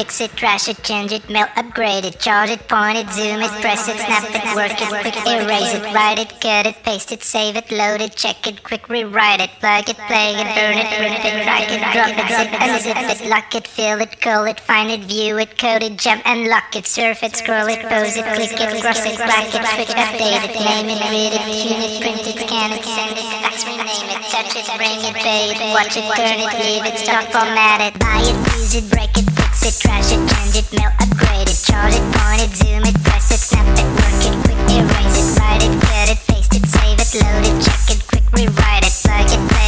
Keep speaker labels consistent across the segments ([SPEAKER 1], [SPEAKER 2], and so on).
[SPEAKER 1] fix it, trash it, change it, mail, upgrade it, charge it, point it, zoom it, press it, snap it, work it, quick erase it, write it, cut it, paste it, save it, load it, check it, quick rewrite it, plug it, play it, burn it, rip it, drag it, drop it, zip, unzip it, lock it, fill it, call it, find it, view it, code it, jump and lock it, surf it, scroll it, pose it, click it, cross it, black it, switch, update it, name it, read it, tune it, print it, scan it, send it, fax, rename it, touch it, bring it, pay it, watch it, turn it, leave it, stop, format it, buy it, use it, break it, fix it, trash it, upgrade it, it, point it, zoom it, press it, snap it, work it, quick erase it, write it, cut it, paste it, save it, load it, check it, quick rewrite it, plug it,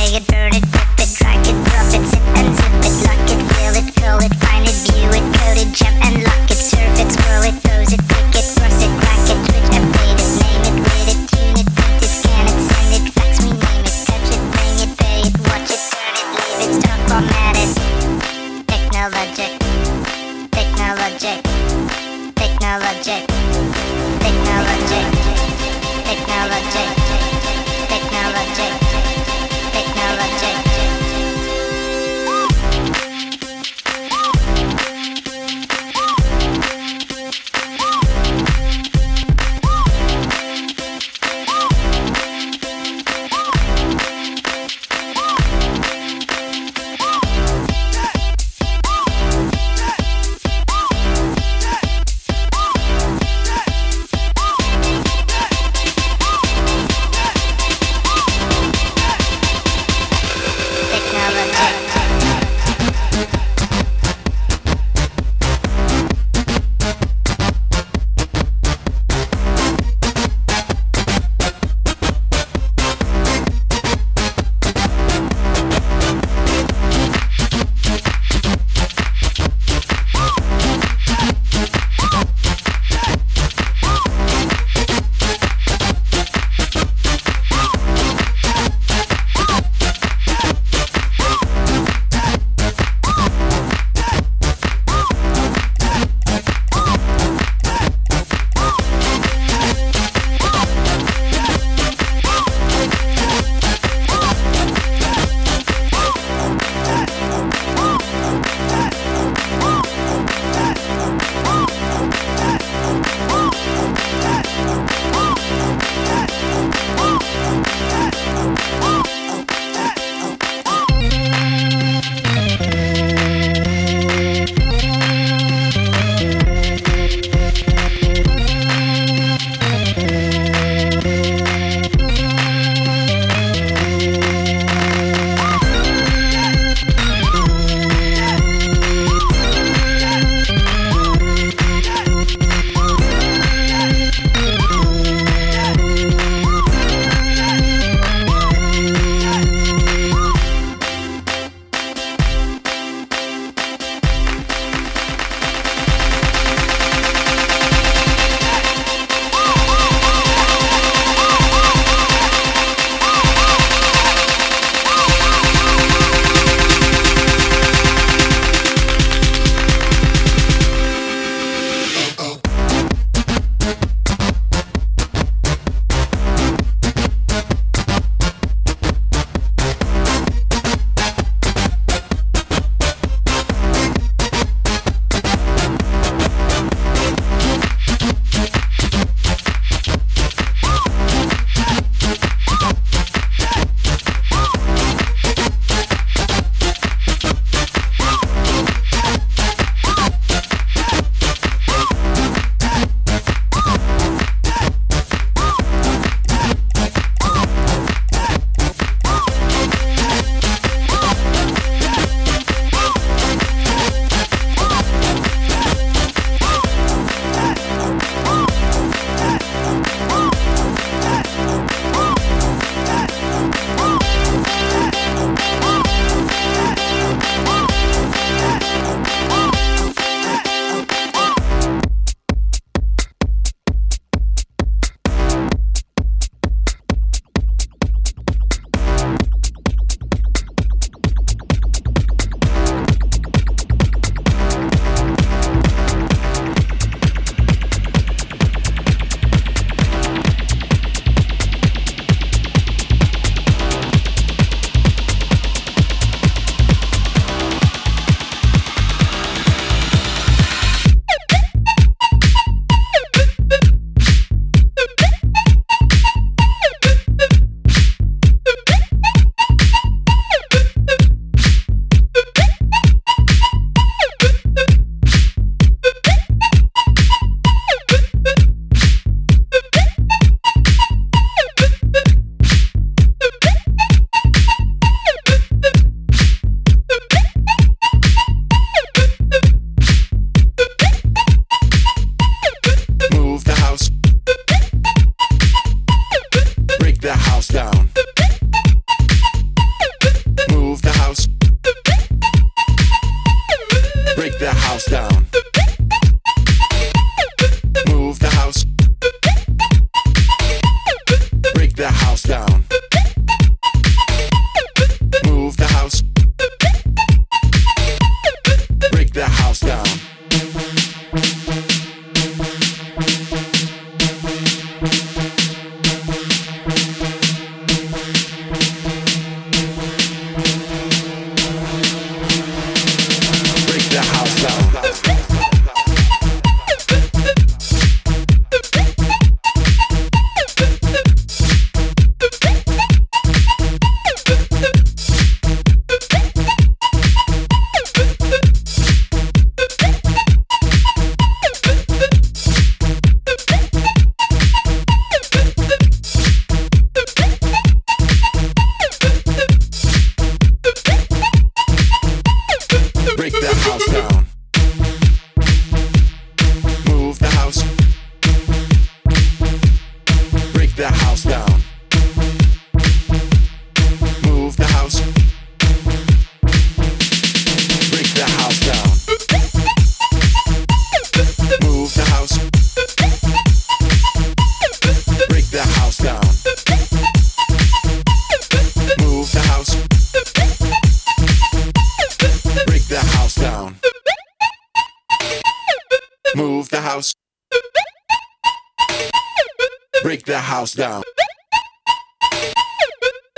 [SPEAKER 2] Break the house down.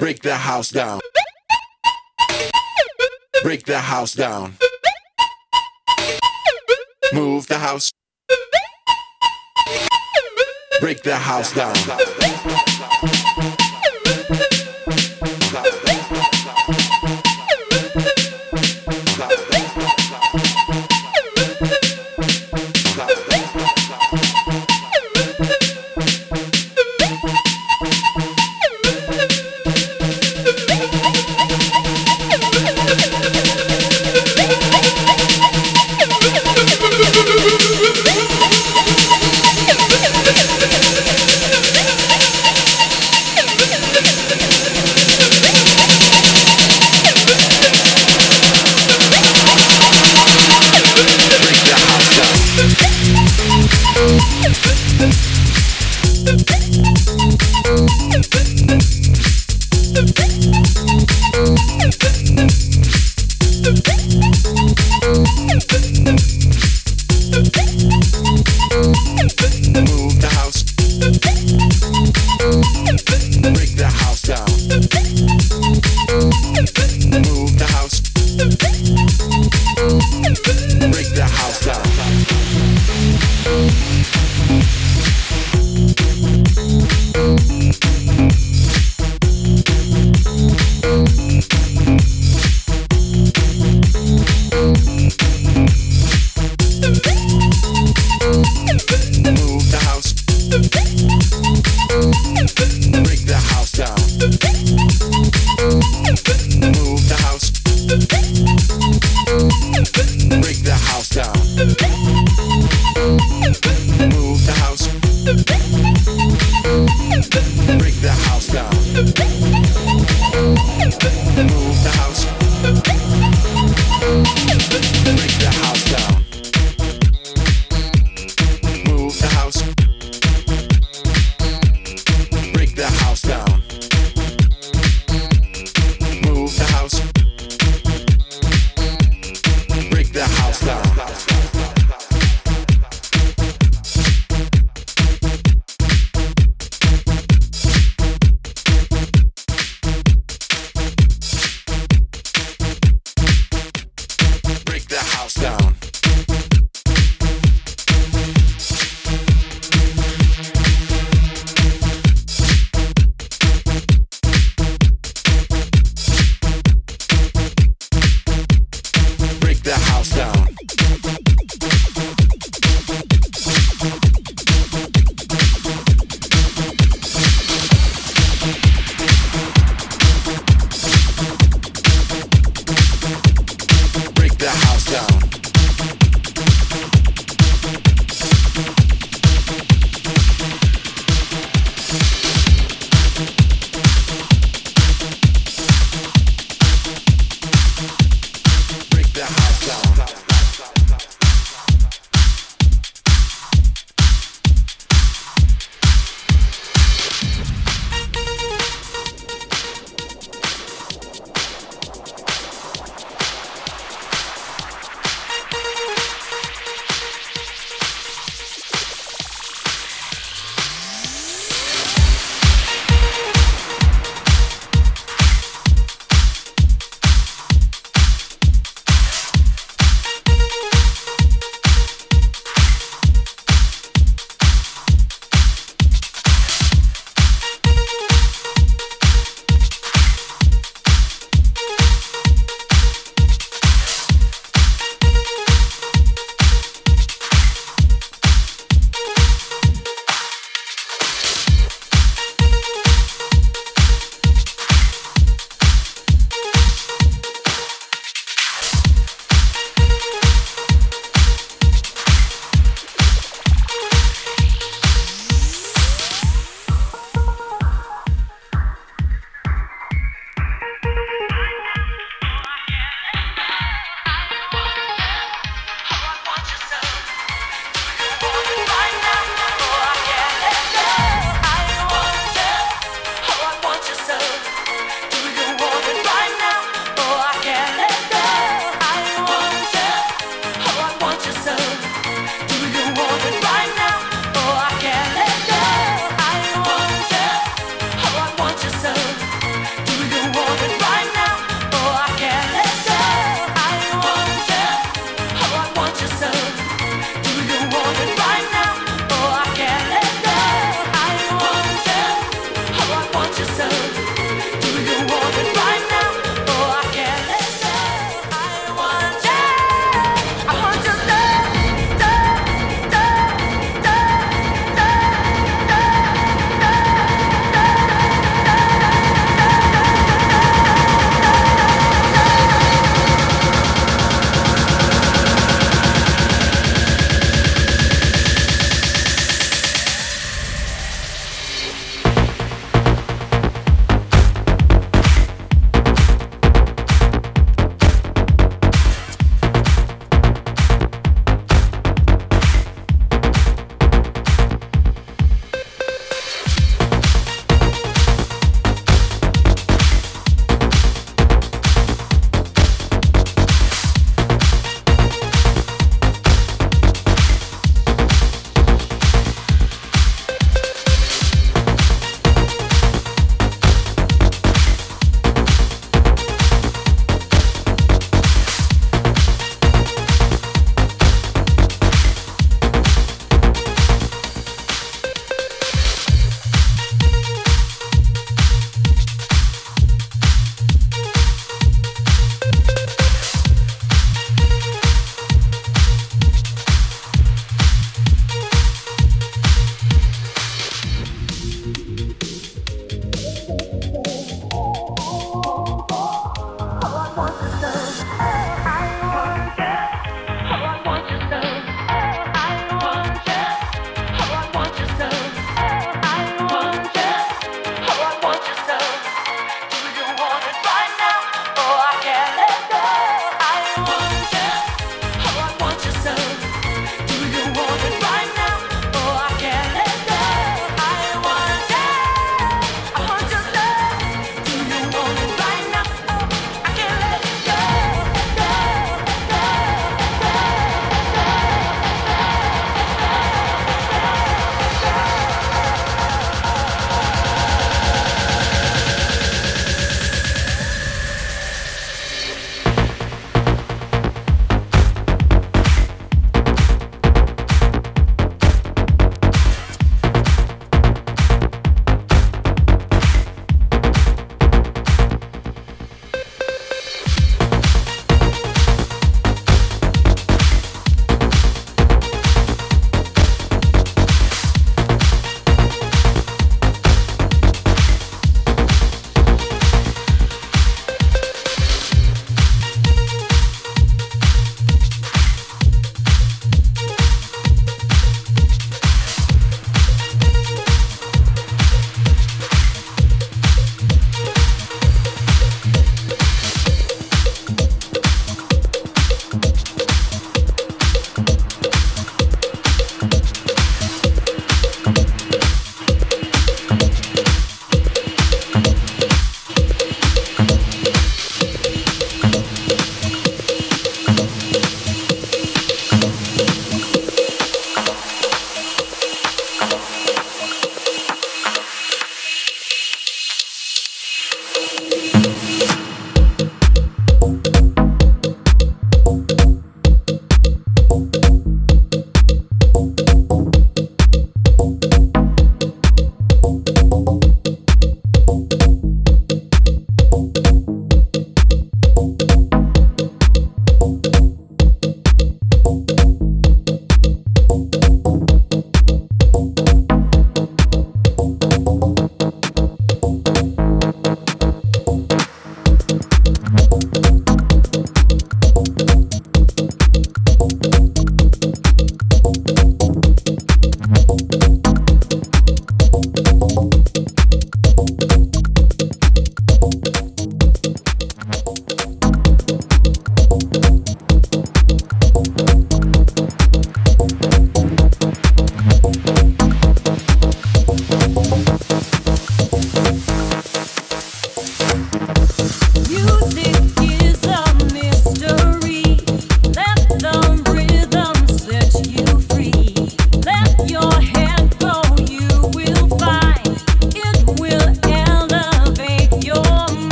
[SPEAKER 2] Break the house down. Break the house down. Move the house. Break the house down.